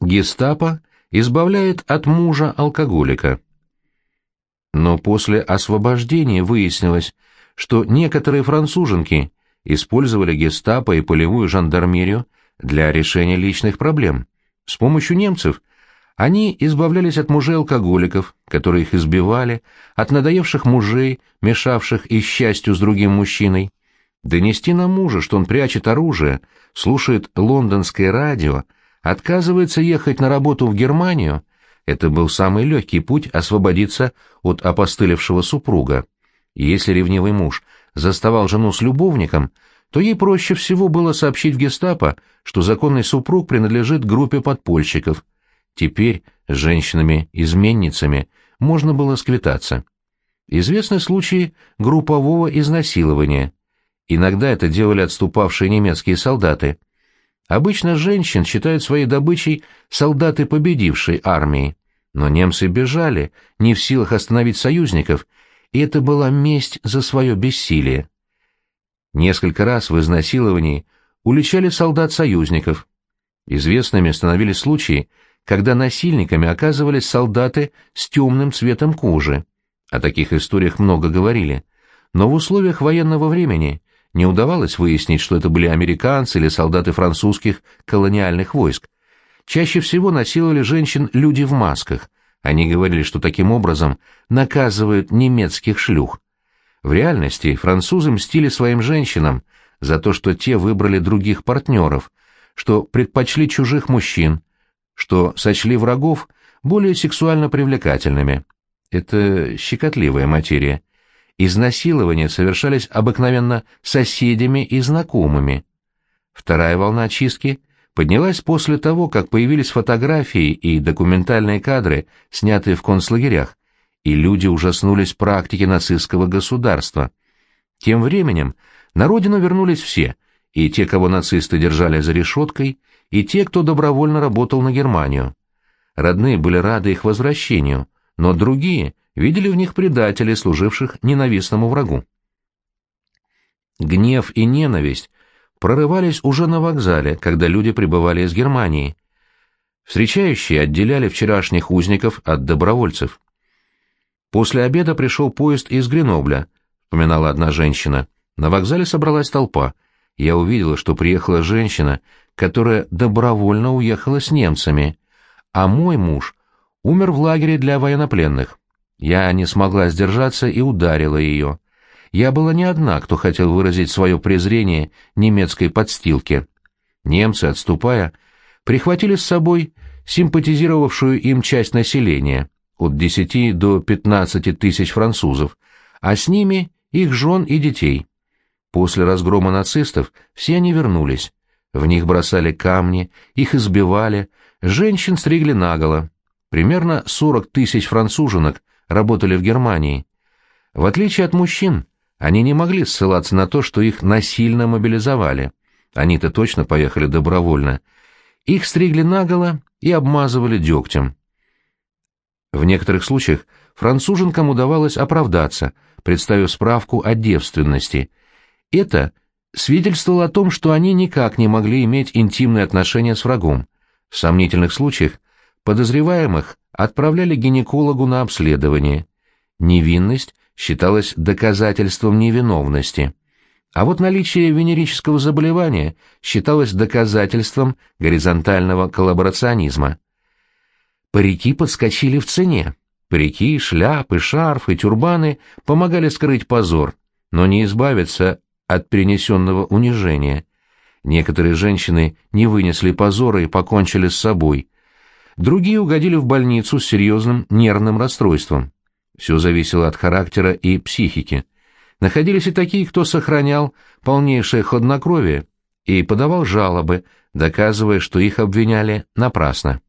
Гестапо избавляет от мужа алкоголика. Но после освобождения выяснилось, что некоторые француженки использовали гестапо и полевую жандармерию для решения личных проблем. С помощью немцев они избавлялись от мужей-алкоголиков, которые их избивали, от надоевших мужей, мешавших их счастью с другим мужчиной. Донести на мужа, что он прячет оружие, слушает лондонское радио, отказывается ехать на работу в Германию, это был самый легкий путь освободиться от опостылевшего супруга. Если ревнивый муж заставал жену с любовником, то ей проще всего было сообщить в гестапо, что законный супруг принадлежит группе подпольщиков. Теперь с женщинами-изменницами можно было сквитаться. Известны случаи группового изнасилования. Иногда это делали отступавшие немецкие солдаты. Обычно женщин считают своей добычей солдаты победившей армии. Но немцы бежали, не в силах остановить союзников, и это была месть за свое бессилие. Несколько раз в изнасиловании уличали солдат союзников. Известными становились случаи, когда насильниками оказывались солдаты с темным цветом кожи. О таких историях много говорили. Но в условиях военного времени не удавалось выяснить, что это были американцы или солдаты французских колониальных войск. Чаще всего насиловали женщин люди в масках. Они говорили, что таким образом наказывают немецких шлюх. В реальности французы мстили своим женщинам за то, что те выбрали других партнеров, что предпочли чужих мужчин, что сочли врагов более сексуально привлекательными. Это щекотливая материя. Изнасилования совершались обыкновенно соседями и знакомыми. Вторая волна очистки поднялась после того, как появились фотографии и документальные кадры, снятые в концлагерях, и люди ужаснулись практике нацистского государства. Тем временем на родину вернулись все, и те, кого нацисты держали за решеткой, и те, кто добровольно работал на Германию. Родные были рады их возвращению, но другие — видели в них предателей, служивших ненавистному врагу. Гнев и ненависть прорывались уже на вокзале, когда люди прибывали из Германии. Встречающие отделяли вчерашних узников от добровольцев. После обеда пришел поезд из Гренобля, вспоминала одна женщина. На вокзале собралась толпа. Я увидела, что приехала женщина, которая добровольно уехала с немцами, а мой муж умер в лагере для военнопленных. Я не смогла сдержаться и ударила ее. Я была не одна, кто хотел выразить свое презрение немецкой подстилке. Немцы, отступая, прихватили с собой симпатизировавшую им часть населения, от 10 до 15 тысяч французов, а с ними их жен и детей. После разгрома нацистов все они вернулись. В них бросали камни, их избивали, женщин стригли наголо. Примерно 40 тысяч француженок работали в Германии. В отличие от мужчин, они не могли ссылаться на то, что их насильно мобилизовали. Они-то точно поехали добровольно. Их стригли наголо и обмазывали дегтем. В некоторых случаях француженкам удавалось оправдаться, представив справку о девственности. Это свидетельствовало о том, что они никак не могли иметь интимные отношения с врагом. В сомнительных случаях подозреваемых отправляли гинекологу на обследование. Невинность считалась доказательством невиновности. А вот наличие венерического заболевания считалось доказательством горизонтального коллаборационизма. Парики подскочили в цене. Парики, шляпы, шарфы, тюрбаны помогали скрыть позор, но не избавиться от перенесенного унижения. Некоторые женщины не вынесли позора и покончили с собой – Другие угодили в больницу с серьезным нервным расстройством. Все зависело от характера и психики. Находились и такие, кто сохранял полнейшее хладнокровие и подавал жалобы, доказывая, что их обвиняли напрасно.